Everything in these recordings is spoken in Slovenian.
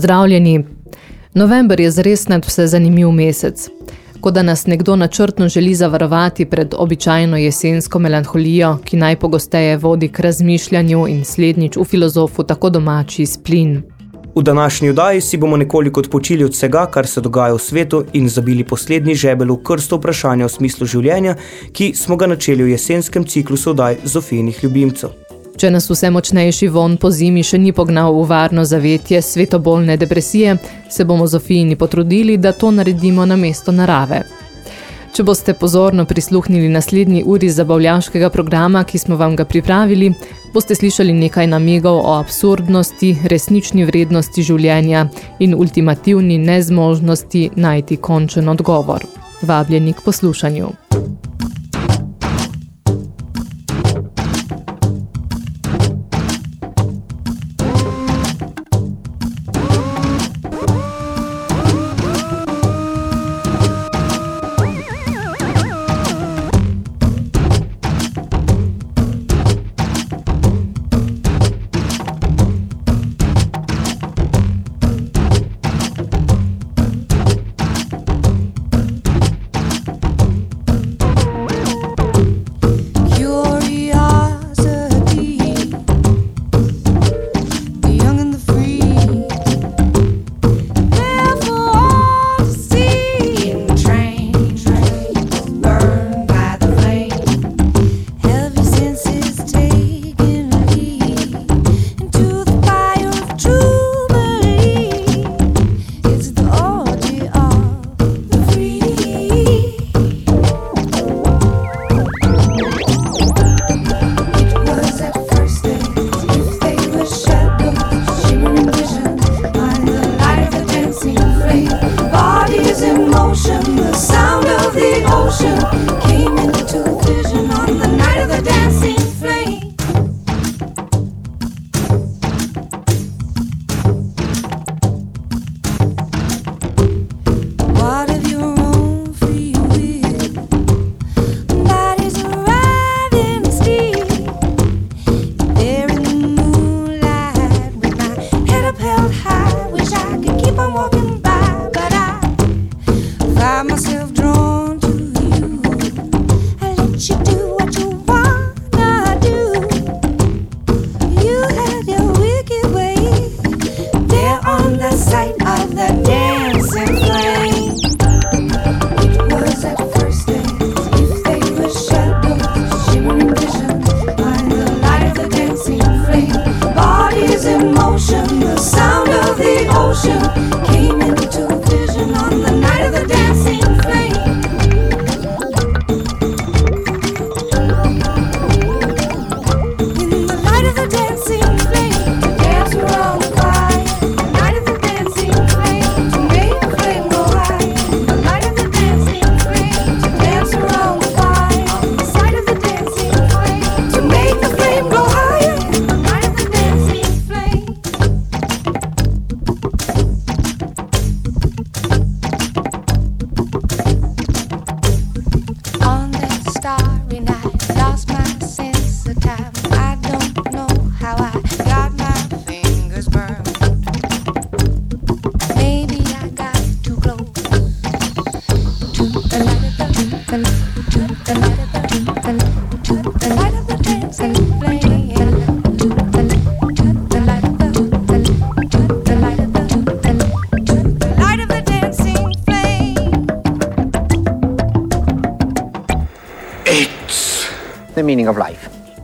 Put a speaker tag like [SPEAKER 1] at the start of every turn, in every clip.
[SPEAKER 1] Pozdravljeni! November je zares nad vse zanimiv mesec. Ko da nas nekdo načrtno želi zavarovati pred običajno jesensko melanholijo, ki najpogosteje vodi k razmišljanju in slednjič v filozofu tako domači splin.
[SPEAKER 2] V današnji vdaji si bomo nekoliko odpočili od vsega, kar se dogaja v svetu in zabili poslednji žebel v krsto vprašanja o smislu življenja, ki smo ga načeli v jesenskem ciklusu vdaj Zofijinih ljubimcev.
[SPEAKER 1] Če nas vse močnejši von po zimi še ni pognal v varno zavetje svetobolne depresije, se bomo Zofijini potrudili, da to naredimo na mesto narave. Če boste pozorno prisluhnili naslednji uri zabavljaškega programa, ki smo vam ga pripravili, boste slišali nekaj namigov o absurdnosti, resnični vrednosti življenja in ultimativni nezmožnosti najti končen odgovor. Vabljeni k poslušanju.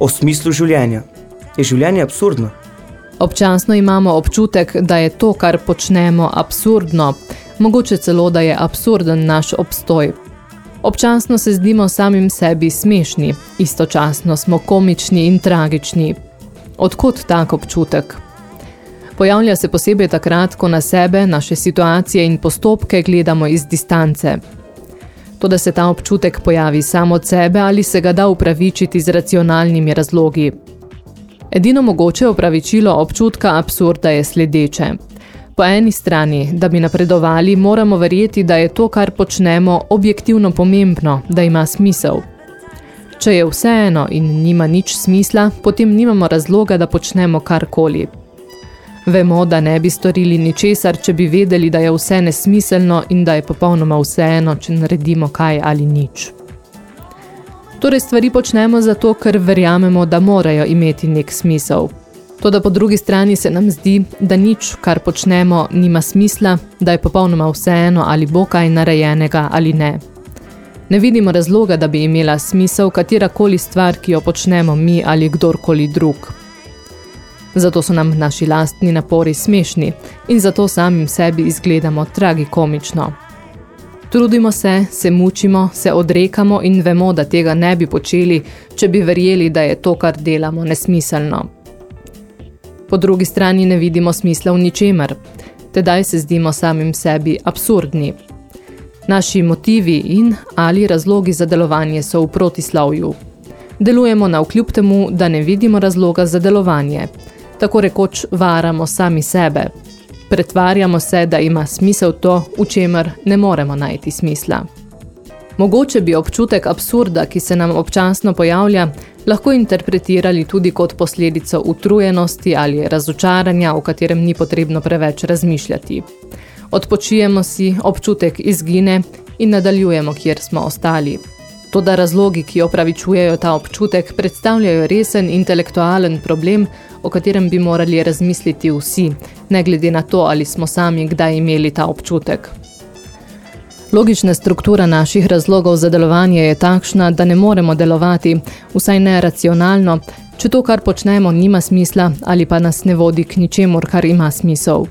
[SPEAKER 2] O smislu življenja. Je življenje absurdno?
[SPEAKER 1] Občasno imamo občutek, da je to, kar počnemo, absurdno. Mogoče celo, da je absurden naš obstoj. Občasno se zdimo samim sebi smešni, istočasno smo komični in tragični. Odkot tak občutek?
[SPEAKER 3] Pojavlja se posebej takrat, ko na sebe, naše situacije in postopke gledamo iz distance. To, da se ta občutek pojavi samo od sebe ali se ga da upravičiti z racionalnimi razlogi. Edino mogoče upravičilo občutka absurda je sledeče. Po eni strani, da bi napredovali, moramo verjeti, da je to, kar počnemo, objektivno pomembno, da ima smisel. Če je vseeno in nima nič smisla, potem nimamo razloga, da počnemo karkoli. Vemo, da ne bi storili ničesar, če bi vedeli, da je vse nesmiselno in da je popolnoma vseeno, če naredimo kaj ali nič. Torej stvari počnemo zato, ker verjamemo, da morajo imeti nek smisel. Toda po drugi strani se nam zdi, da nič, kar počnemo, nima smisla, da je popolnoma vseeno ali bo kaj narejenega ali ne. Ne vidimo razloga, da bi imela smisel katerakoli stvar, ki jo počnemo mi ali kdorkoli drug. Zato so nam naši lastni napori smešni in zato samim sebi izgledamo tragikomično. Trudimo se, se mučimo, se odrekamo in vemo, da tega ne bi počeli, če bi verjeli, da je to, kar delamo, nesmiselno. Po drugi strani ne vidimo smisla v ničemer, tedaj se zdimo samim sebi absurdni. Naši motivi in ali razlogi za delovanje so v protislavju. Delujemo na vkljub temu, da ne vidimo razloga za delovanje. Tako rekoč varamo sami sebe. Pretvarjamo se, da ima smisel to, v čemer ne moremo najti smisla. Mogoče bi občutek absurda, ki se nam občasno pojavlja, lahko interpretirali tudi kot posledico utrujenosti ali razočaranja, v katerem ni potrebno preveč razmišljati. Odpočijemo si, občutek izgine in nadaljujemo, kjer smo ostali. Toda razlogi, ki opravičujejo ta občutek, predstavljajo resen intelektualen problem, o katerem bi morali razmisliti vsi, ne glede na to, ali smo sami kdaj imeli ta občutek. Logična struktura naših razlogov za delovanje je takšna, da ne moremo delovati, vsaj ne racionalno, če to, kar počnemo, nima smisla ali pa nas ne vodi k ničemur, kar ima smisel.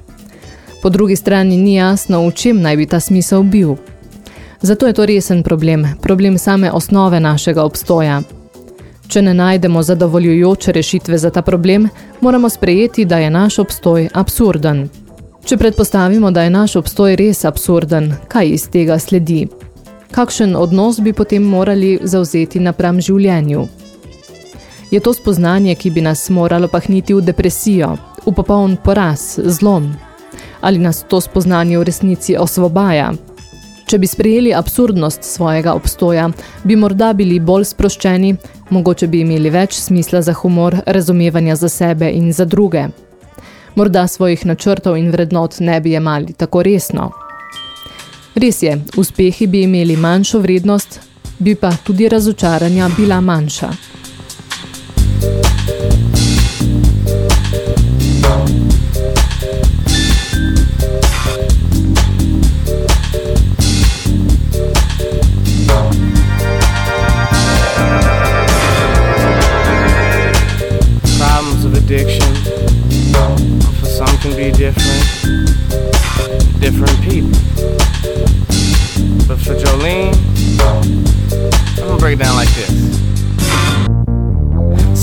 [SPEAKER 3] Po drugi strani ni jasno, v čem naj bi ta smisel bil. Zato je to resen problem, problem same osnove našega obstoja. Če ne najdemo zadovoljujoče rešitve za ta problem, moramo sprejeti, da je naš obstoj absurden. Če predpostavimo, da je naš obstoj res absurden, kaj iz tega sledi? Kakšen odnos bi potem morali zauzeti napram življenju? Je to spoznanje, ki bi nas moralo pahniti v depresijo, v popoln poraz, zlom? Ali nas to spoznanje v resnici osvobaja? Če bi sprejeli absurdnost svojega obstoja, bi morda bili bolj sproščeni, mogoče bi imeli več smisla za humor, razumevanja za sebe in za druge. Morda svojih načrtov in vrednot ne bi jemali tako resno. Res je, uspehi bi imeli manjšo vrednost, bi pa tudi razočaranja bila manjša.
[SPEAKER 4] Different, different people. But for Jolene, I'm gonna break it down like this.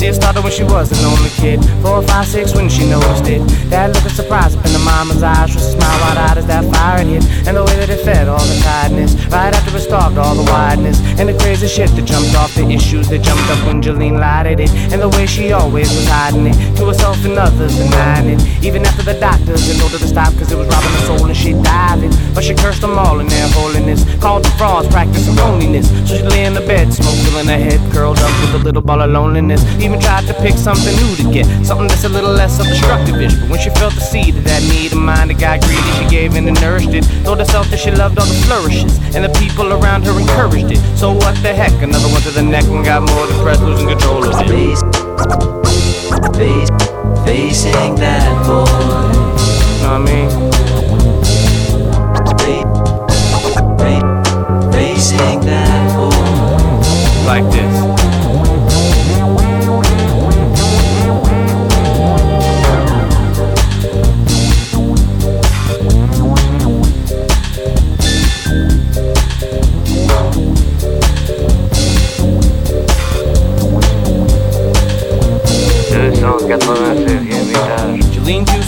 [SPEAKER 4] It started when she was an only kid. Four, five, six when she noticed it. That look of surprise up in the mama's eyes. Just a smile wide eyed as that fire had hit. And the way that it fed all the tiredness. Right after it starved all the wideness. And the crazy shit that jumped off the issues that jumped up when Jolene lighted it. And the way she always was hiding it. To herself and others denying it. Even after the doctors in order to stop cause it was robbing her soul and she diving. But she cursed them all in their holiness. Called the frauds, practicing loneliness. So she lay in the bed, smoke filling her head, curled up with a little ball of loneliness. Even even tried to pick something new to get, something that's a little less obstructive-ish. But when she felt the seed of that need of mine that got greedy, she gave in and nourished it. Told herself that she loved all the flourishes, and the people around her encouraged it. So what the heck? Another one to the neck and got more depressed, losing control of it. Face, face, facing that boy. Know what I mean? Facing that boy. Like this. seen you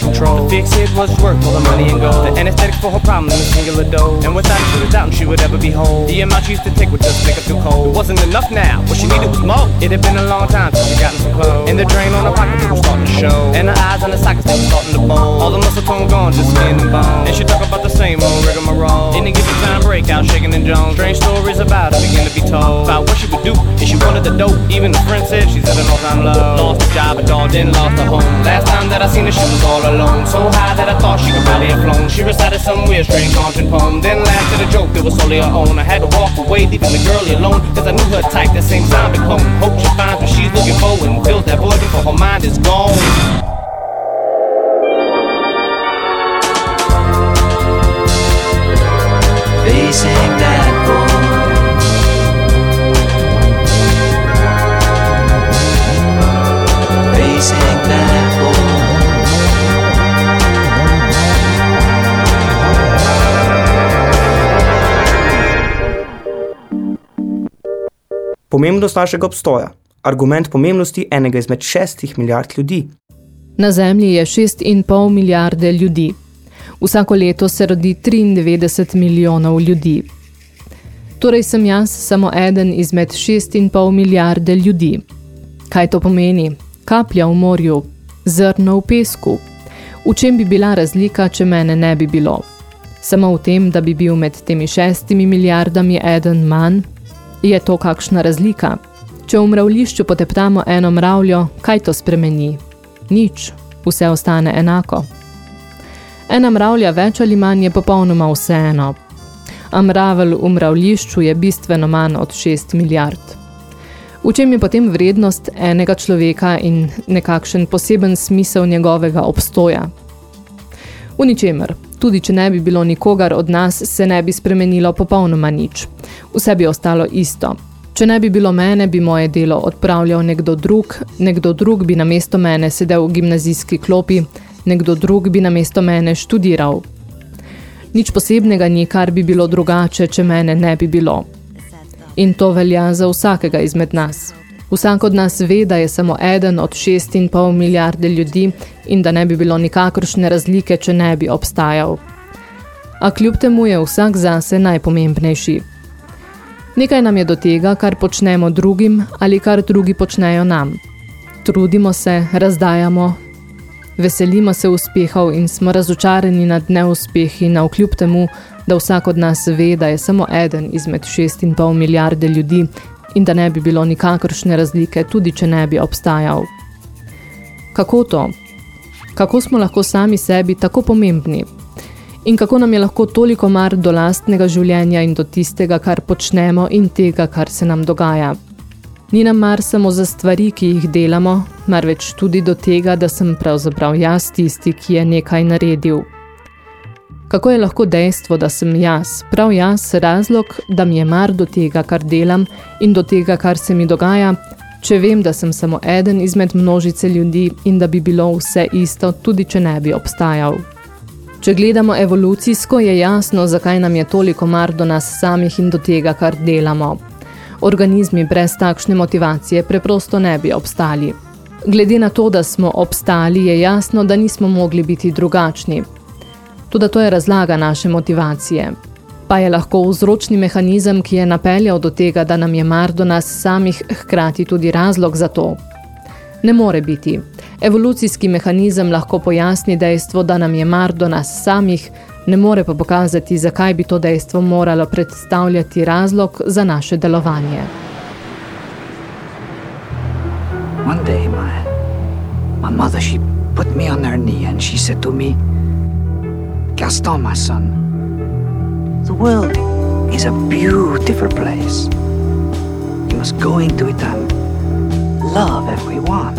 [SPEAKER 4] control. The fix it was worth all the money and gold. The anesthetic for her problem in a singular dose. And without it, she was doubting she would ever be whole. The amount she used to take would just make her feel cold. It wasn't enough now, what she needed was more. It had been a long time since she gotten some clothes. And the drain on her pocket was starting to show. And her eyes on the sockets, they were starting to bowl. All the muscle tone gone, just skin and bone. And she talk about the same old rigmarole. Didn't give her time break out, shaking and Jones. Strange stories about her begin to be told. About what she would do if she wanted the dope. Even the friend said she's at an all-time low. Lost her job, a dog, then lost her home. Last time that I seen her, she was all alone. So high that I thought she could probably have flown. She recited some weird, strange haunting poem. Then laughed at a joke that was solely her own. I had to walk away, leaving the girlie alone. Cause I knew her type, that same zombie clone. Hope she finds what she's looking for and fills that void before her mind is gone.
[SPEAKER 5] Facing that void. Facing that
[SPEAKER 2] Pomembnost našega obstoja. Argument pomembnosti enega izmed šestih milijard ljudi.
[SPEAKER 3] Na Zemlji je 6,5 milijarde ljudi. Vsako leto se rodi 93 milijonov ljudi. Torej sem jaz samo eden izmed 6,5 milijarde ljudi. Kaj to pomeni? Kaplja v morju, zrno v pesku. V čem bi bila razlika, če mene ne bi bilo? Samo v tem, da bi bil med temi šestimi milijardami eden manj? Je to kakšna razlika? Če v mravlišču poteptamo eno mravljo, kaj to spremeni? Nič, vse ostane enako. Ena mravlja več ali manj je popolnoma vseeno. A mravelj v mravlišču je bistveno manj od 6 milijard. V čem je potem vrednost enega človeka in nekakšen poseben smisel njegovega obstoja? V ničemer, tudi če ne bi bilo nikogar od nas, se ne bi spremenilo popolnoma nič. Vse bi ostalo isto. Če ne bi bilo mene, bi moje delo odpravljal nekdo drug, nekdo drug bi namesto mene sedel v gimnazijski klopi, nekdo drug bi namesto mene študiral. Nič posebnega ni, kar bi bilo drugače, če mene ne bi bilo. In to velja za vsakega izmed nas. Vsak od nas ve, da je samo eden od šest in pol milijarde ljudi in da ne bi bilo nikakršne razlike, če ne bi obstajal. A kljub temu je vsak zase najpomembnejši. Nekaj nam je do tega, kar počnemo drugim ali kar drugi počnejo nam. Trudimo se, razdajamo, veselimo se uspehov in smo razočarani nad neuspehi na vkljub temu, da vsak od nas ve, da je samo eden izmed šest in pol milijarde ljudi in da ne bi bilo nikakršne razlike, tudi če ne bi obstajal. Kako to? Kako smo lahko sami sebi tako pomembni? In kako nam je lahko toliko mar do lastnega življenja in do tistega, kar počnemo in tega, kar se nam dogaja? Ni nam mar samo za stvari, ki jih delamo, marveč tudi do tega, da sem pravzaprav jaz tisti, ki je nekaj naredil. Kako je lahko dejstvo, da sem jaz, prav jaz, razlog, da mi je mar do tega, kar delam in do tega, kar se mi dogaja, če vem, da sem samo eden izmed množice ljudi in da bi bilo vse isto, tudi če ne bi obstajal. Če gledamo evolucijsko, je jasno, zakaj nam je toliko mar do nas samih in do tega, kar delamo. Organizmi brez takšne motivacije preprosto ne bi obstali. Glede na to, da smo obstali, je jasno, da nismo mogli biti drugačni. Tudi to je razlaga naše motivacije. Pa je lahko vzročni mehanizem, ki je napeljal do tega, da nam je mar do nas samih hkrati tudi razlog za to. Ne more biti. Evolucijski mehanizem lahko pojasni dejstvo, da nam je mar do nas samih, ne more pa pokazati, zakaj bi to dejstvo moralo predstavljati razlog za naše delovanje.
[SPEAKER 5] One day, my, my mother, she put me on her knee and she said to me, Gaston, my son, the world is a beautiful place. You must go into it and love everyone.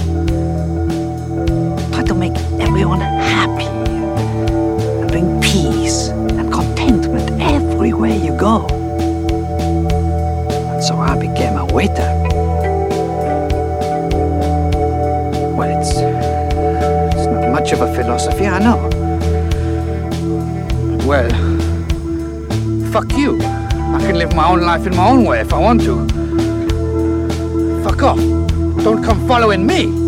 [SPEAKER 5] Try to make everyone happy and bring peace and contentment everywhere you go. And so I became a waiter. Well, it's, it's not much of a philosophy, I know. Well, fuck you. I can live my own life in my own way if I want to. Fuck off. Don't come following me.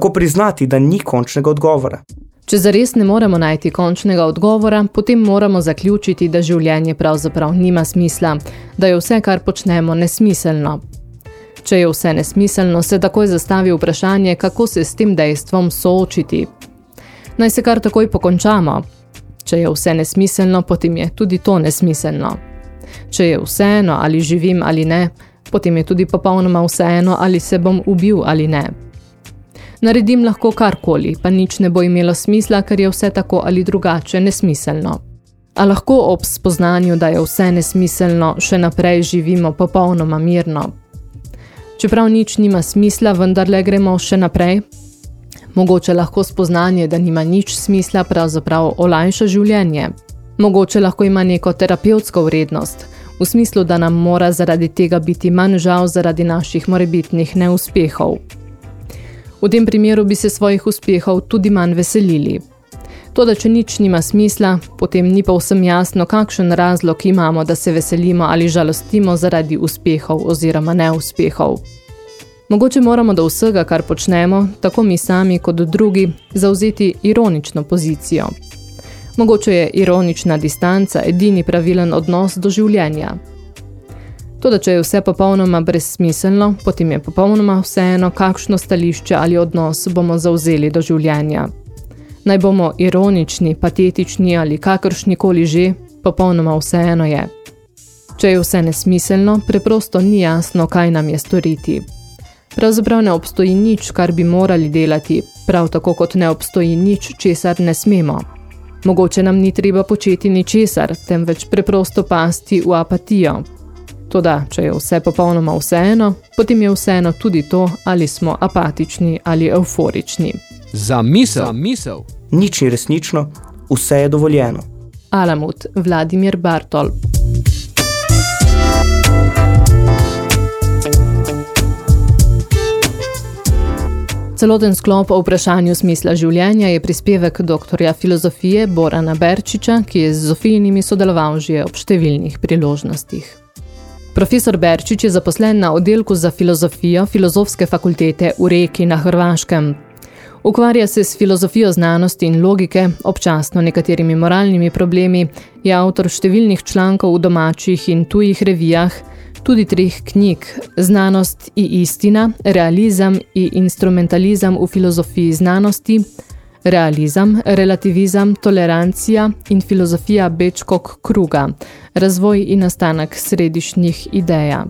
[SPEAKER 2] Kako priznati, da ni končnega odgovora?
[SPEAKER 3] Če zares ne moremo najti končnega odgovora, potem moramo zaključiti, da življenje pravzaprav nima smisla, da je vse, kar počnemo, nesmiselno. Če je vse nesmiselno, se takoj zastavi vprašanje, kako se s tem dejstvom soočiti. Naj se kar takoj pokončamo. Če je vse nesmiselno, potem je tudi to nesmiselno. Če je vseeno, ali živim ali ne, potem je tudi popolnoma vseeno, ali se bom ubil ali ne. Naredim lahko karkoli, pa nič ne bo imelo smisla, ker je vse tako ali drugače nesmiselno. A lahko ob spoznanju, da je vse nesmiselno, še naprej živimo popolnoma mirno. Čeprav nič nima smisla, vendar le gremo še naprej. Mogoče lahko spoznanje, da nima nič smisla, pravzaprav olajša življenje. Mogoče lahko ima neko terapevtsko vrednost, v smislu, da nam mora zaradi tega biti manj žal zaradi naših morebitnih neuspehov. V tem primeru bi se svojih uspehov tudi manj veselili. To, da če nič nima smisla, potem ni pa vsem jasno, kakšen razlog imamo, da se veselimo ali žalostimo zaradi uspehov oziroma neuspehov. Mogoče moramo do vsega, kar počnemo, tako mi sami kot drugi, zauzeti ironično pozicijo. Mogoče je ironična distanca edini pravilen odnos do življenja. Toda, če je vse popolnoma brezsmiselno, potem je popolnoma vseeno, kakšno stališče ali odnos bomo zauzeli do življenja. Naj bomo ironični, patetični ali kakršnikoli že, popolnoma vseeno je. Če je vse nesmiselno, preprosto ni jasno, kaj nam je storiti. Pravzaprav ne obstoji nič, kar bi morali delati, prav tako kot ne obstoji nič, česar ne smemo. Mogoče nam ni treba početi ničesar, temveč preprosto pasti v apatijo. Toda, če je vse popolnoma vseeno, potem je vseeno tudi to, ali smo apatični ali euforični.
[SPEAKER 6] Za misel. Za misel.
[SPEAKER 2] Nič ni resnično, vse je dovoljeno.
[SPEAKER 3] Alamut, Vladimir Bartol. Celoten sklop o vprašanju smisla življenja je prispevek doktorja filozofije Borana Berčiča, ki je z Zofijnimi sodeloval že ob številnih priložnostih. Profesor Berčič je zaposlen na oddelku za filozofijo Filozofske fakultete v Reki na Hrvaškem. Ukvarja se s filozofijo znanosti in logike, občasno nekaterimi moralnimi problemi, je avtor številnih člankov v domačih in tujih revijah, tudi treh knjig Znanost i istina, realizam i instrumentalizam u filozofiji znanosti, realizem, relativizem, tolerancija in filozofija Bečkog kruga, razvoj in nastanek središnjih ideja.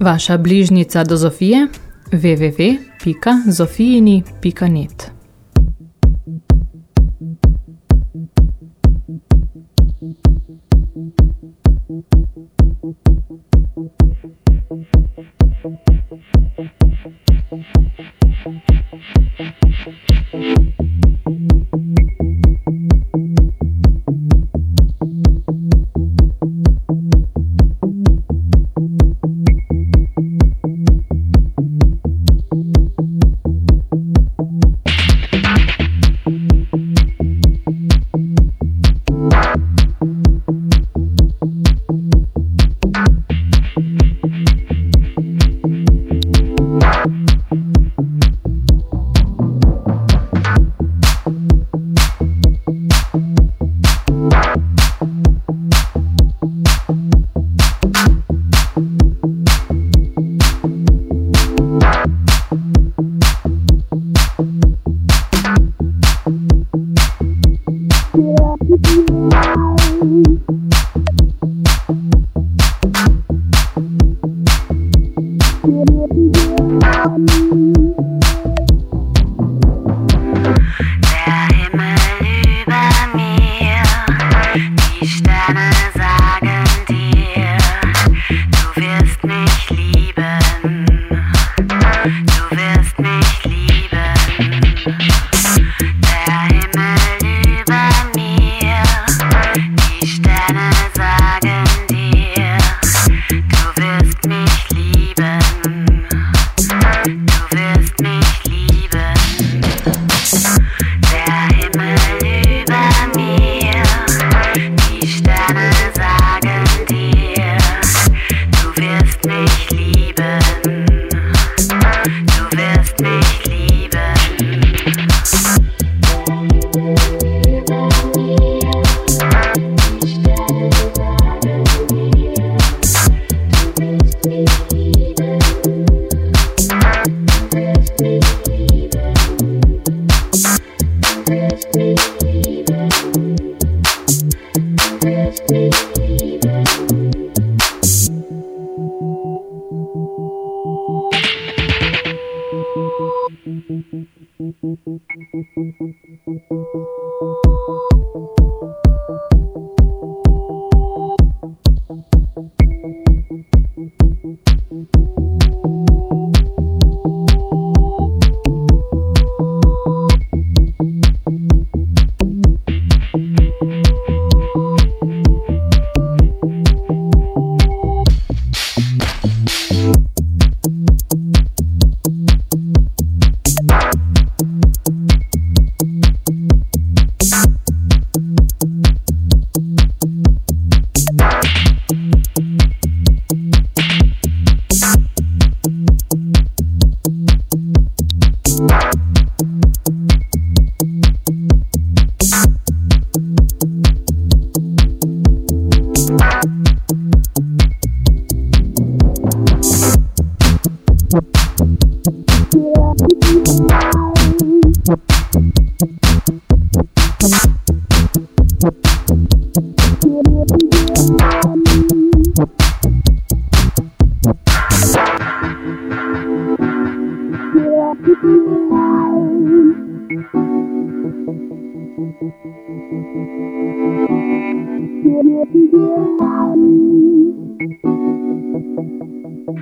[SPEAKER 3] Vaša bližnica do Zofije? www.zofijini.net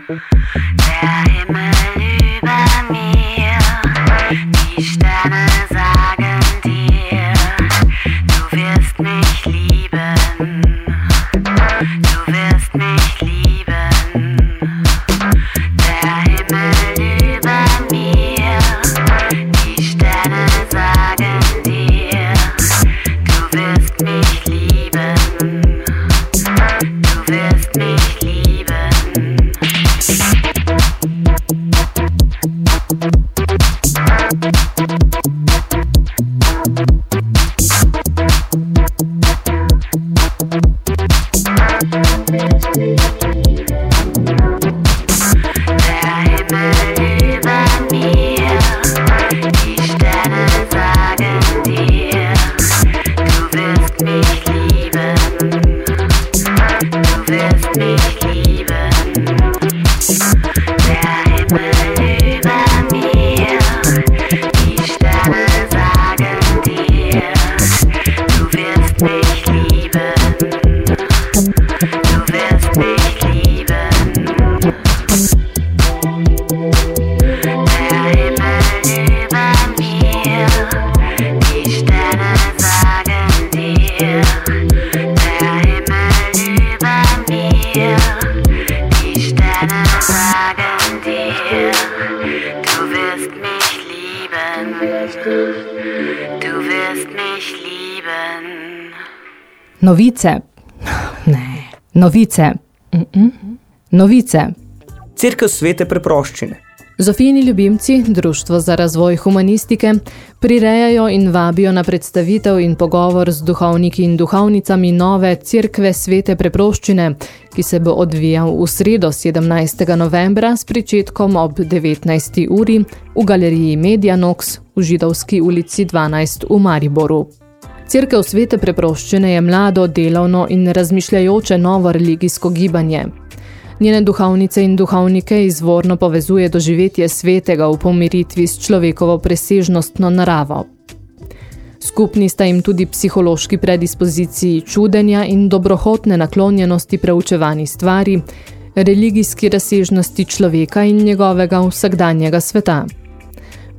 [SPEAKER 3] Derrière ma lune. Novice. Ne. Novice. Mm -mm. Novice.
[SPEAKER 2] Cirkev svete preproščine.
[SPEAKER 3] Zofijni ljubimci, Društvo za razvoj humanistike, prirejajo in vabijo na predstavitev in pogovor z duhovniki in duhovnicami nove Cirkve svete preproščine, ki se bo odvijal v sredo 17. novembra s pričetkom ob 19. uri v galeriji Medianox v Židovski ulici 12 v Mariboru. Cerkev svete preproščene je mlado, delovno in razmišljajoče novo religijsko gibanje. Njene duhovnice in duhovnike izvorno povezuje doživetje svetega v pomiritvi s človekovo presežnostno naravo. Skupni sta jim tudi psihološki predispoziciji čudenja in dobrohotne naklonjenosti preučevani stvari, religijski razsežnosti človeka in njegovega vsakdanjega sveta.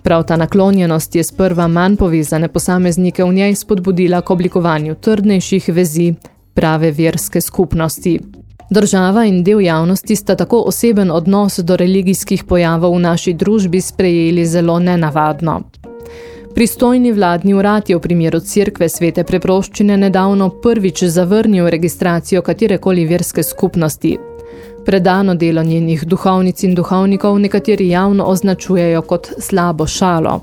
[SPEAKER 3] Prav ta naklonjenost je sprva manj povezane posameznike v njej spodbudila k oblikovanju trdnejših vezi prave verske skupnosti. Država in del javnosti sta tako oseben odnos do religijskih pojavov v naši družbi sprejeli zelo nenavadno. Pristojni vladni urad je v primeru Cerkve svete preproščine nedavno prvič zavrnil registracijo katerekoli verske skupnosti, Predano delo njenih duhovnic in duhovnikov nekateri javno označujejo kot slabo šalo.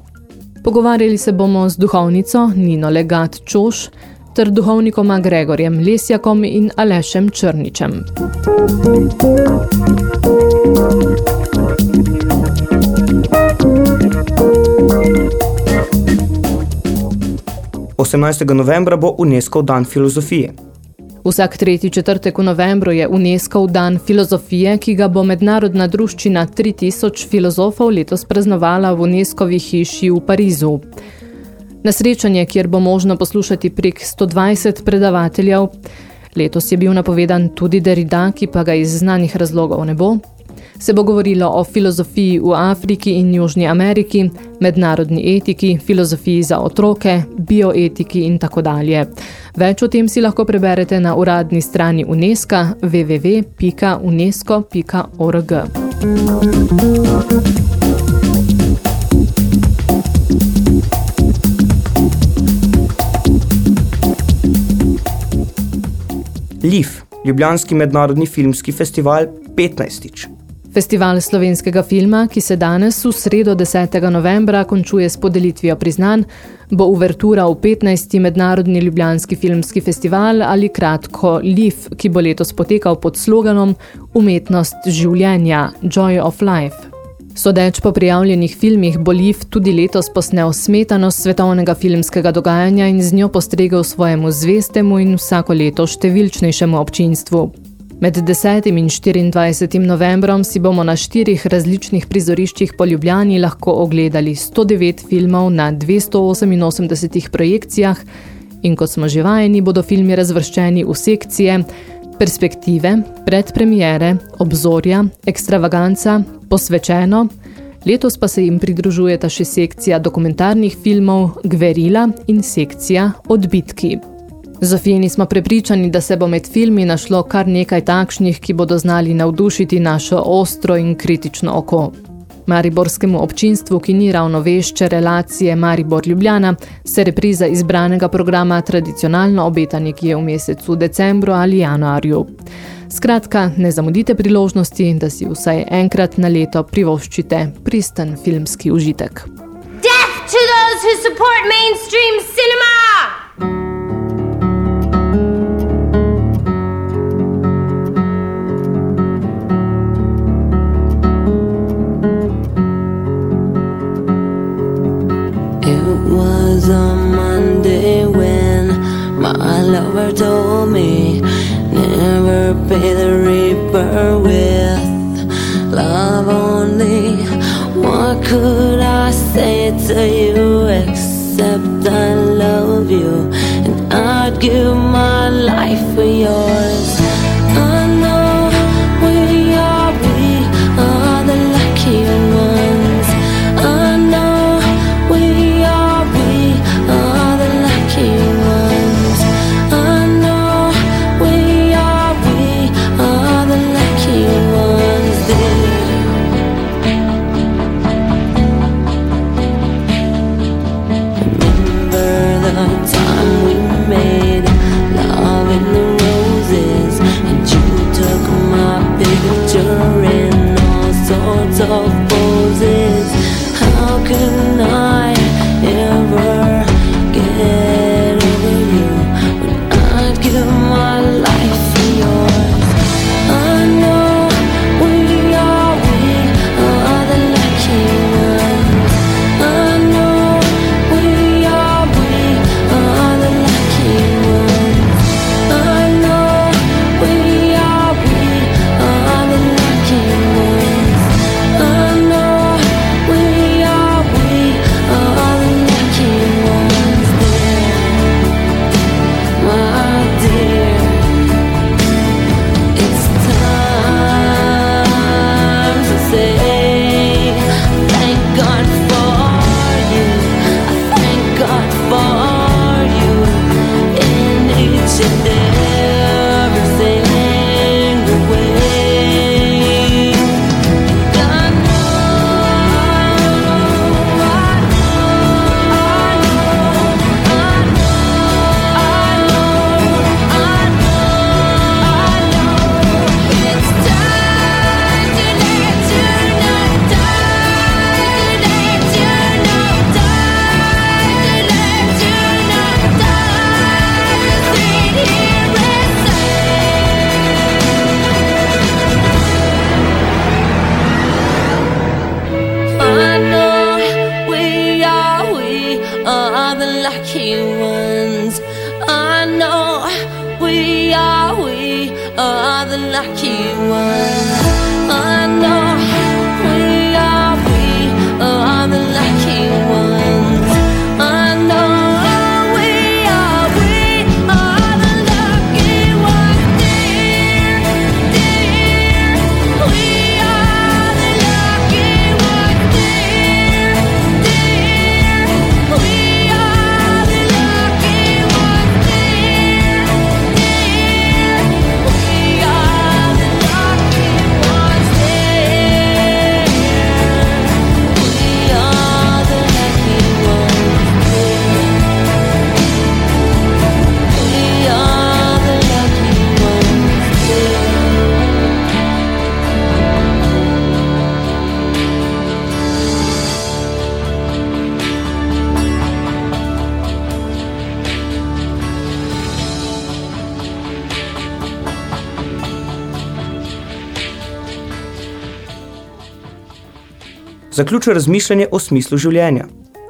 [SPEAKER 3] Pogovarjali se bomo z duhovnico Nino Legat Čoš ter duhovnikoma Gregorjem Lesjakom in Alešem Črničem.
[SPEAKER 2] Osemnajstega novembra bo UNESCO dan filozofije.
[SPEAKER 3] Vsak tretji četrtek v novembru je UNESCO dan filozofije, ki ga bo mednarodna druščina 3000 filozofov letos praznovala v UNESCO-vi hiši v Parizu. Na srečanje, kjer bo možno poslušati prek 120 predavateljev, letos je bil napovedan tudi Derrida, ki pa ga iz znanih razlogov ne bo, se bo govorilo o filozofiji v Afriki in Južni Ameriki, mednarodni etiki, filozofiji za otroke, bioetiki in tako dalje. Več o tem si lahko preberete na uradni strani UNESCO www.unesco.org.
[SPEAKER 2] LIF, Ljubljanski mednarodni filmski festival 15.
[SPEAKER 3] Festival slovenskega filma, ki se danes v sredo 10. novembra končuje s podelitvijo priznan, bo uvertura v 15. mednarodni ljubljanski filmski festival ali kratko LIF, ki bo letos potekal pod sloganom Umetnost življenja, Joy of Life. Sodeč po prijavljenih filmih bo LIF tudi letos posnel smetanost svetovnega filmskega dogajanja in z njo postregel svojemu zvestemu in vsako leto številčnejšemu občinstvu. Med 10. in 24. novembrom si bomo na štirih različnih prizoriščih po Ljubljani lahko ogledali 109 filmov na 288 projekcijah in kot smo že vajeni, bodo filmi razvrščeni v sekcije perspektive, predpremiere, obzorja, ekstravaganca, posvečeno, letos pa se jim pridružujeta še sekcija dokumentarnih filmov Gverila in sekcija Odbitki. Zofijeni smo prepričani, da se bo med filmi našlo kar nekaj takšnih, ki bodo znali navdušiti našo ostro in kritično oko. Mariborskemu občinstvu, ki ni ravno vešče relacije Maribor-Ljubljana, se repriza izbranega programa tradicionalno obeta nekje v mesecu decembru ali januarju. Skratka, ne zamudite priložnosti, da si vsaj enkrat na leto privoščite pristen filmski užitek.
[SPEAKER 7] Death to those who support mainstream cinema!
[SPEAKER 8] Pay the reaper with love only. What could I say to you except I love you and I'd give my
[SPEAKER 2] zaključuje razmišljanje o smislu življenja.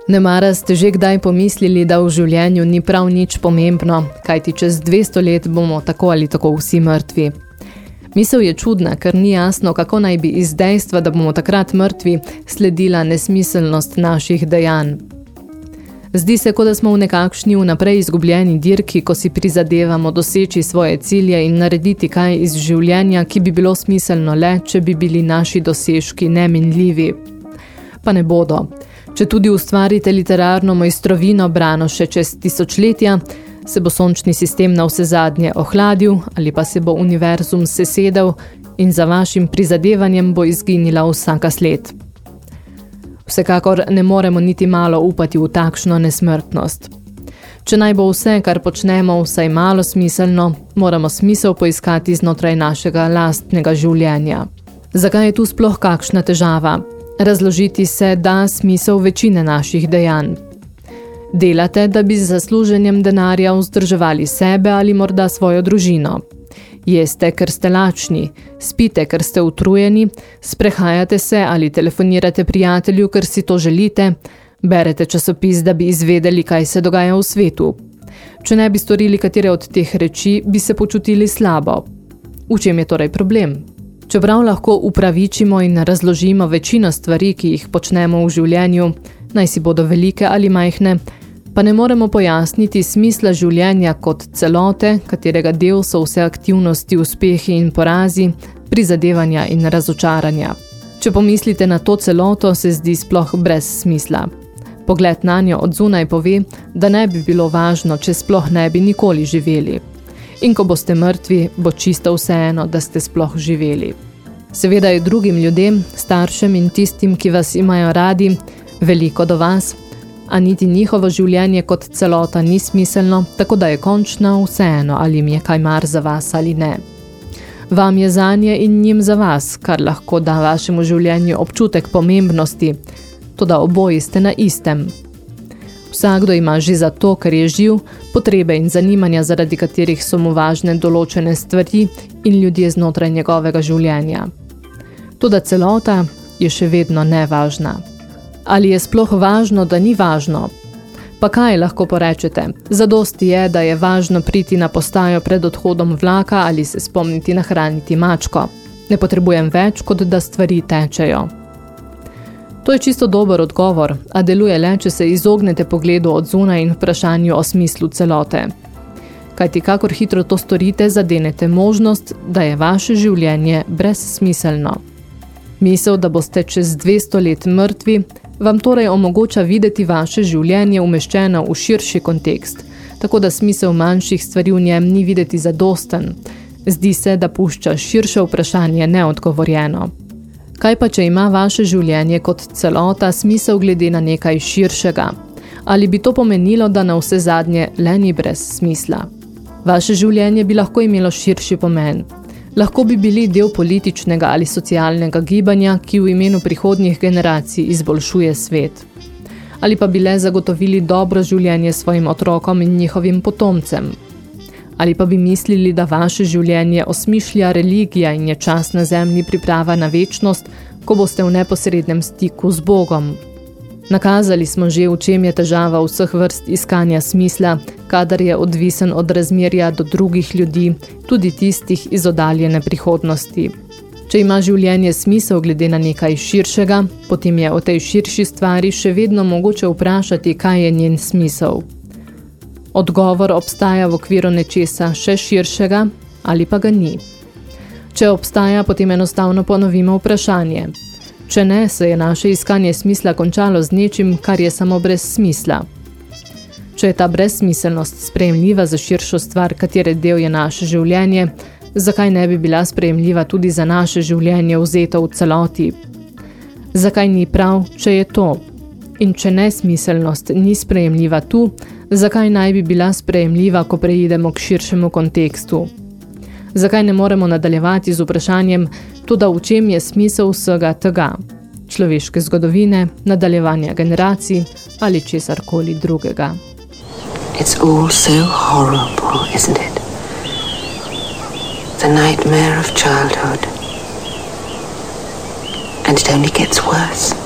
[SPEAKER 3] Nemara ste že kdaj pomislili, da v življenju ni prav nič pomembno, kajti čez 200 let bomo tako ali tako vsi mrtvi. Misel je čudna, ker ni jasno, kako naj bi iz dejstva, da bomo takrat mrtvi, sledila nesmiselnost naših dejanj. Zdi se, kot da smo v nekakšni vnaprej izgubljeni dirki, ko si prizadevamo doseči svoje cilje in narediti kaj iz življenja, ki bi bilo smiselno le, če bi bili naši dosežki neminljivi. Pa ne bodo. Če tudi ustvarite literarno mojstrovino brano še čez tisočletja, se bo sončni sistem na vse zadnje ohladil ali pa se bo univerzum sesedel in za vašim prizadevanjem bo izginila vsaka sled. Vsekakor ne moremo niti malo upati v takšno nesmrtnost. Če naj bo vse, kar počnemo, vsaj malo smiselno, moramo smisel poiskati znotraj našega lastnega življenja. Zakaj je tu sploh kakšna težava? Razložiti se da smisel večine naših dejanj. Delate, da bi z zasluženjem denarja vzdrževali sebe ali morda svojo družino. Jeste, ker ste lačni, spite, ker ste utrujeni, sprehajate se ali telefonirate prijatelju, ker si to želite, berete časopis, da bi izvedeli, kaj se dogaja v svetu. Če ne bi storili katere od teh reči, bi se počutili slabo. V čem je torej problem? Čeprav lahko upravičimo in razložimo večino stvari, ki jih počnemo v življenju, naj si bodo velike ali majhne, pa ne moremo pojasniti smisla življenja kot celote, katerega del so vse aktivnosti, uspehi in porazi, prizadevanja in razočaranja. Če pomislite na to celoto, se zdi sploh brez smisla. Pogled na njo od zunaj pove, da ne bi bilo važno, če sploh ne bi nikoli živeli. In ko boste mrtvi, bo čisto vseeno, da ste sploh živeli. Seveda je drugim ljudem, staršem in tistim, ki vas imajo radi, veliko do vas, a niti njihovo življenje kot celota ni smiselno, tako da je končno vseeno, ali mi je kaj mar za vas ali ne. Vam je zanje in njim za vas, kar lahko da vašemu življenju občutek pomembnosti, toda oboji ste na istem. Vsakdo ima že za to, ker je živ, potrebe in zanimanja, zaradi katerih so mu važne določene stvari in ljudje znotraj njegovega življenja. Toda celota je še vedno nevažna. Ali je sploh važno, da ni važno? Pa kaj lahko porečete? Zadosti je, da je važno priti na postajo pred odhodom vlaka ali se spomniti nahraniti mačko. Ne potrebujem več, kot da stvari tečejo. To je čisto dober odgovor, a deluje le, če se izognete pogledu od zuna in vprašanju o smislu celote. Kajti kakor hitro to storite, zadenete možnost, da je vaše življenje brezsmiselno. Misel, da boste čez 200 let mrtvi, vam torej omogoča videti vaše življenje umeščeno v širši kontekst, tako da smisel manjših stvari v njem ni videti zadosten. Zdi se, da pušča širše vprašanje neodgovorjeno. Kaj pa, če ima vaše življenje kot celota smisel glede na nekaj širšega? Ali bi to pomenilo, da na vse zadnje le ni brez smisla? Vaše življenje bi lahko imelo širši pomen, lahko bi bili del političnega ali socialnega gibanja, ki v imenu prihodnjih generacij izboljšuje svet. Ali pa bi le zagotovili dobro življenje svojim otrokom in njihovim potomcem. Ali pa bi mislili, da vaše življenje osmišlja religija in je čas na zemlji priprava na večnost, ko boste v neposrednem stiku z Bogom. Nakazali smo že, v čem je težava vseh vrst iskanja smisla, kadar je odvisen od razmerja do drugih ljudi, tudi tistih iz odaljene prihodnosti. Če ima življenje smisel glede na nekaj širšega, potem je o tej širši stvari še vedno mogoče vprašati, kaj je njen smisel. Odgovor obstaja v okviru nečesa še širšega ali pa ga ni. Če obstaja, potem enostavno ponovimo vprašanje – Če ne, se je naše iskanje smisla končalo z nečim, kar je samo brez smisla. Če je ta brezsmiselnost sprejemljiva za širšo stvar, katere del je naše življenje, zakaj ne bi bila sprejemljiva tudi za naše življenje vzeto v celoti? Zakaj ni prav, če je to? In če nesmiselnost ni sprejemljiva tu, zakaj naj bi bila sprejemljiva, ko preidemo k širšemu kontekstu? Zakaj ne moremo nadaljevati z vprašanjem, tudi v čem je smisel vsega tega? Človeške zgodovine, nadaljevanja generacij ali česarkoli drugega.
[SPEAKER 9] It's all so horrible, isn't it? The nightmare of childhood. And it only gets worse.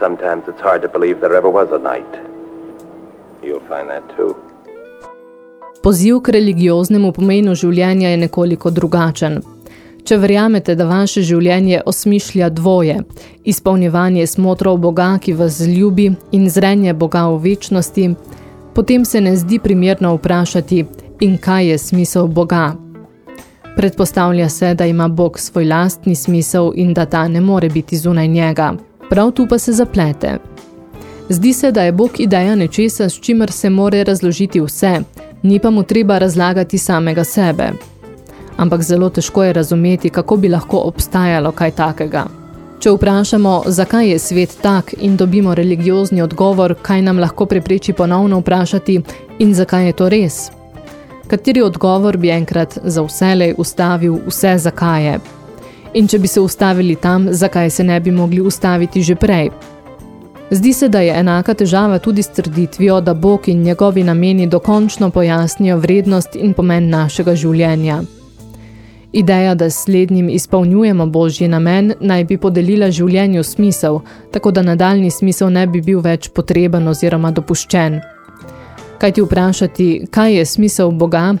[SPEAKER 10] sometimes it's hard to believe there ever was a night. You'll find that too.
[SPEAKER 3] Poziv k religioznemu pomenu življenja je nekoliko drugačen. Če verjamete, da vaše življenje osmišlja dvoje, izpolnjevanje smotrov Boga, ki vas ljubi in zrenje Boga v večnosti, potem se ne zdi primerno vprašati, in kaj je smisel Boga. Predpostavlja se, da ima Bog svoj lastni smisel in da ta ne more biti zunaj njega. Prav tu pa se zaplete. Zdi se, da je Bog ideja nečesa, s čimer se more razložiti vse, ni pa mu treba razlagati samega sebe. Ampak zelo težko je razumeti, kako bi lahko obstajalo kaj takega. Če vprašamo, zakaj je svet tak in dobimo religiozni odgovor, kaj nam lahko prepreči ponovno vprašati in zakaj je to res? Kateri odgovor bi enkrat za vselej ustavil vse zakaje? In če bi se ustavili tam, zakaj se ne bi mogli ustaviti že prej? Zdi se, da je enaka težava tudi s trditvijo, da Bog in njegovi nameni dokončno pojasnijo vrednost in pomen našega življenja. Ideja, da slednjim izpolnjujemo Božji namen, naj bi podelila življenju smisel, tako da nadaljni smisel ne bi bil več potreben oziroma dopuščen. Kaj ti vprašati, kaj je smisel Boga,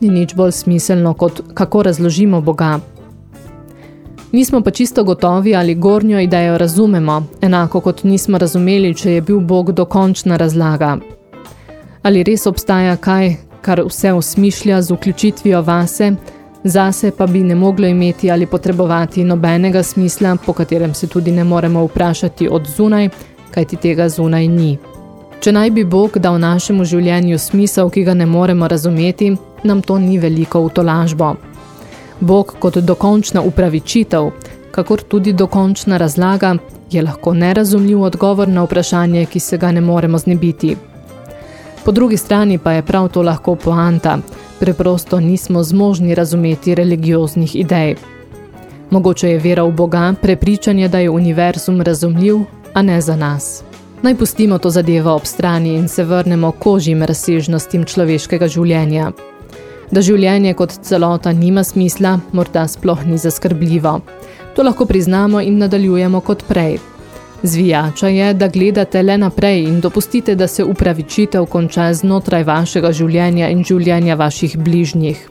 [SPEAKER 3] ni nič bolj smiselno, kot kako razložimo Boga. Nismo pa čisto gotovi, ali gornjo idejo razumemo, enako kot nismo razumeli, če je bil Bog dokončna razlaga. Ali res obstaja kaj, kar vse osmišlja z vključitvijo vase, zase pa bi ne moglo imeti ali potrebovati nobenega smisla, po katerem se tudi ne moremo vprašati od zunaj, kajti tega zunaj ni. Če naj bi Bog dal našemu življenju smisel, ki ga ne moremo razumeti, nam to ni veliko utolažbo. Bog kot dokončna upravičitev, kakor tudi dokončna razlaga, je lahko nerazumljiv odgovor na vprašanje, ki se ga ne moremo znebiti. Po drugi strani pa je prav to lahko poanta, preprosto nismo zmožni razumeti religioznih idej. Mogoče je vera v Boga prepričanje, da je univerzum razumljiv, a ne za nas. Naj pustimo to zadevo ob strani in se vrnemo kožim razsežnostim človeškega življenja. Da življenje kot celota nima smisla, morda sploh ni zaskrbljivo. To lahko priznamo in nadaljujemo kot prej. Zvijača je, da gledate le naprej in dopustite, da se upravičitev konča znotraj vašega življenja in življenja vaših bližnjih.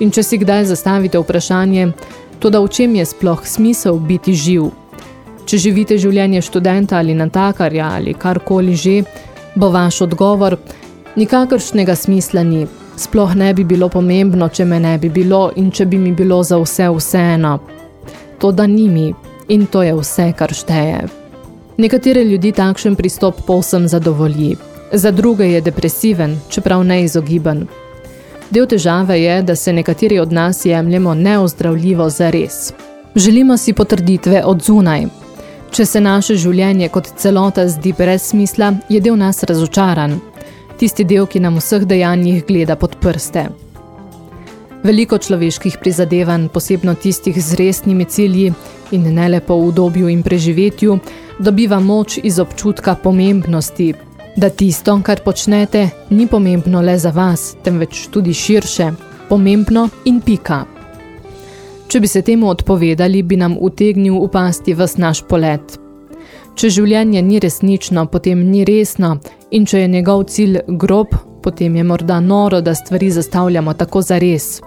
[SPEAKER 3] In če si kdaj zastavite vprašanje, to da v čem je sploh smisel biti živ? Če živite življenje študenta ali natakarja ali karkoli že, bo vaš odgovor, nikakršnega smisla ni, Sploh ne bi bilo pomembno, če me ne bi bilo in če bi mi bilo za vse vseeno. To da ni mi in to je vse, kar šteje. Nekatere ljudi takšen pristop povsem zadovolji. Za druge je depresiven, čeprav neizogiben. Del težave je, da se nekateri od nas jemljemo neozdravljivo za res. Želimo si potrditve od zunaj. Če se naše življenje kot celota zdi brez smisla, je del nas razočaran. Tisti del, ki nam vseh dejanjih gleda pod prste. Veliko človeških prizadevanj, posebno tistih z resnimi cilji in ne le po udobju in preživetju, dobiva moč iz občutka pomembnosti, da tisto, kar počnete, ni pomembno le za vas, temveč tudi širše, pomembno in pika. Če bi se temu odpovedali, bi nam utegnil upasti vas naš polet. Če življenje ni resnično, potem ni resno in če je njegov cilj grob, potem je morda noro, da stvari zastavljamo tako za res.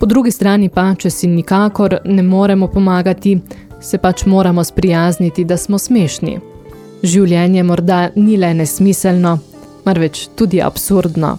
[SPEAKER 3] Po drugi strani pa, če si nikakor ne moremo pomagati, se pač moramo sprijazniti, da smo smešni. Življenje morda ni le nesmiselno, marveč tudi absurdno.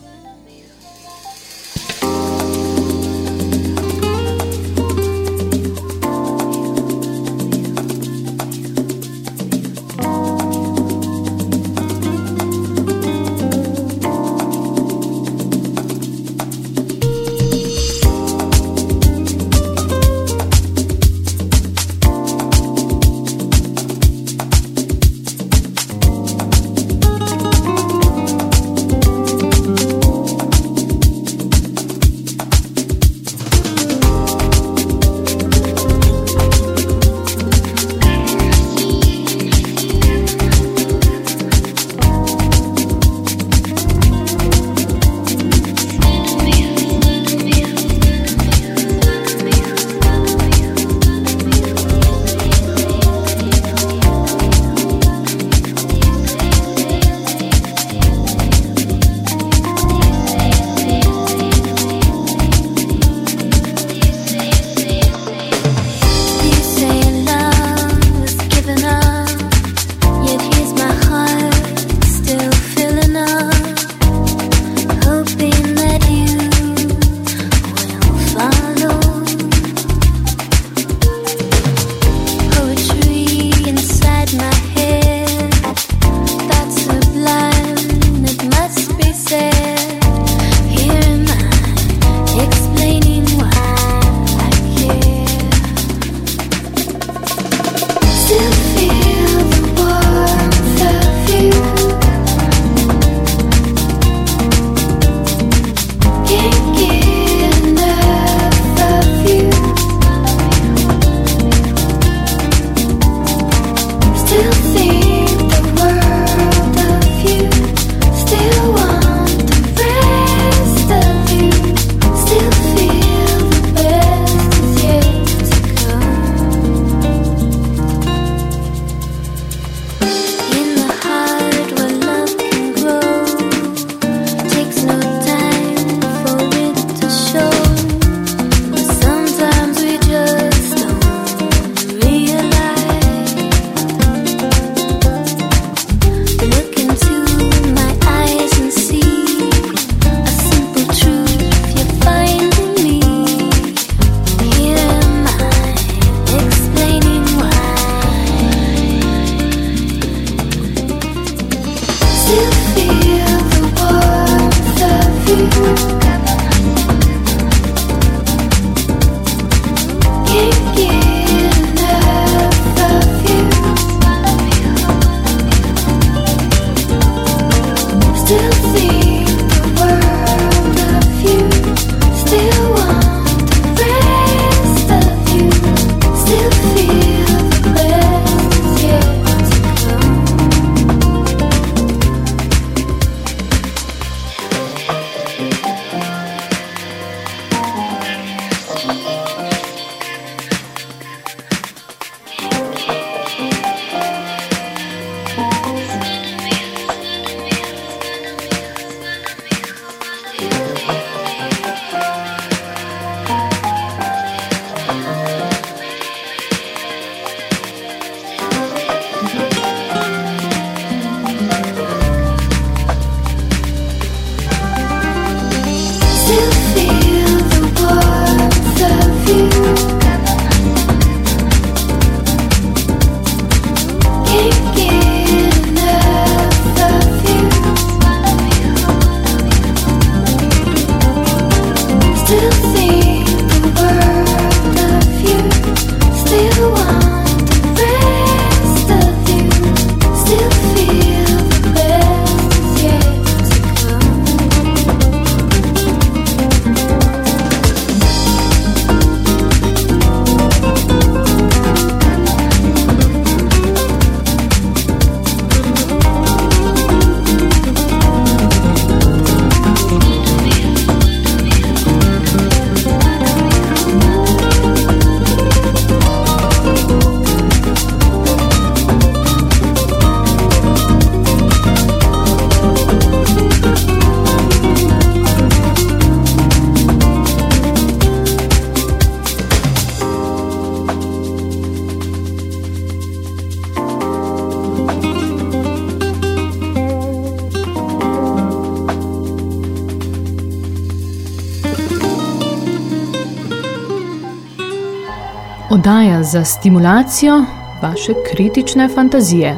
[SPEAKER 3] Odaja za stimulacijo vaše kritične fantazije.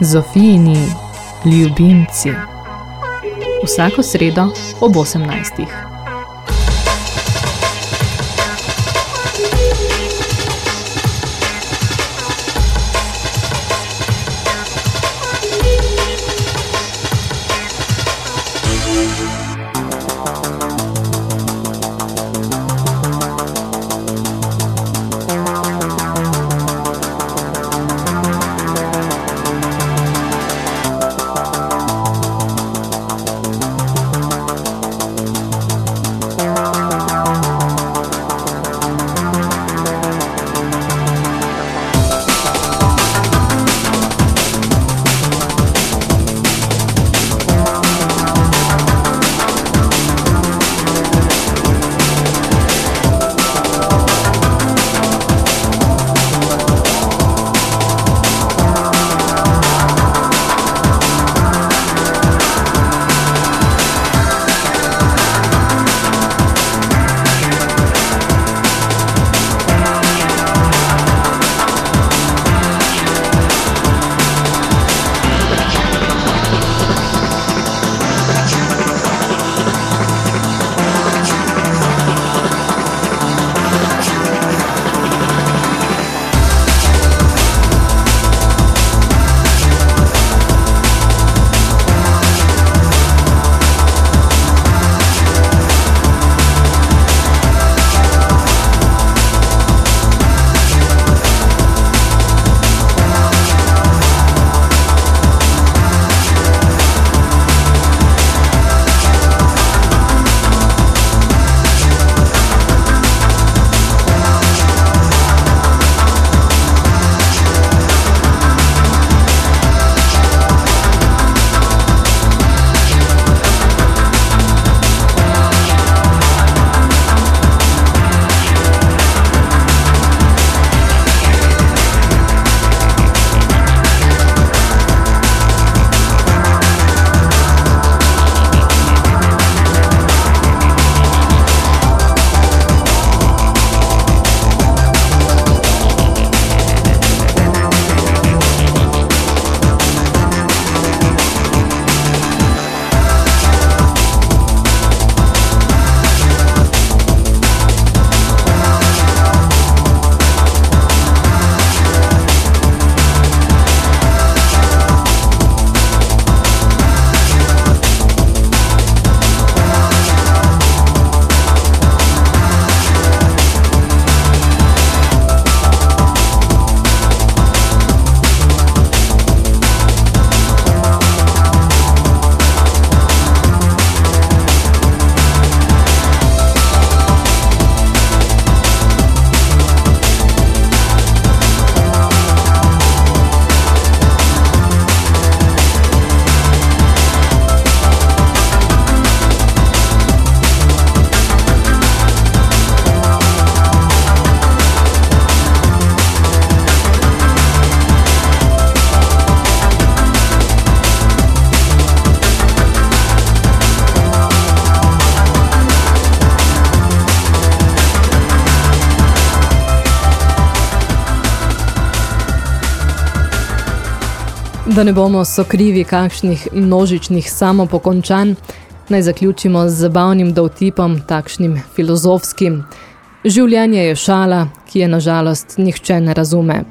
[SPEAKER 3] Zofijini ljubimci. Vsako sredo ob 18. Da ne bomo sokrivi kakšnih množičnih samopokončanj, naj zaključimo z zabavnim dovtipom, takšnim filozofskim. Življenje je šala, ki je nažalost nihče ne razume.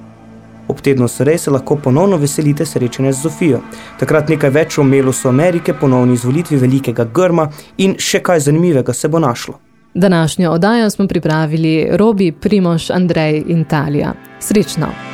[SPEAKER 2] Ob tednu serej se lahko ponovno veselite srečanja z Zofijo. Takrat nekaj več o Melosu Amerike, ponovni izvolitvi velikega grma in še kaj zanimivega se bo našlo.
[SPEAKER 3] Današnjo oddajo smo pripravili Robi, Primoš, Andrej in Talija. Srečno!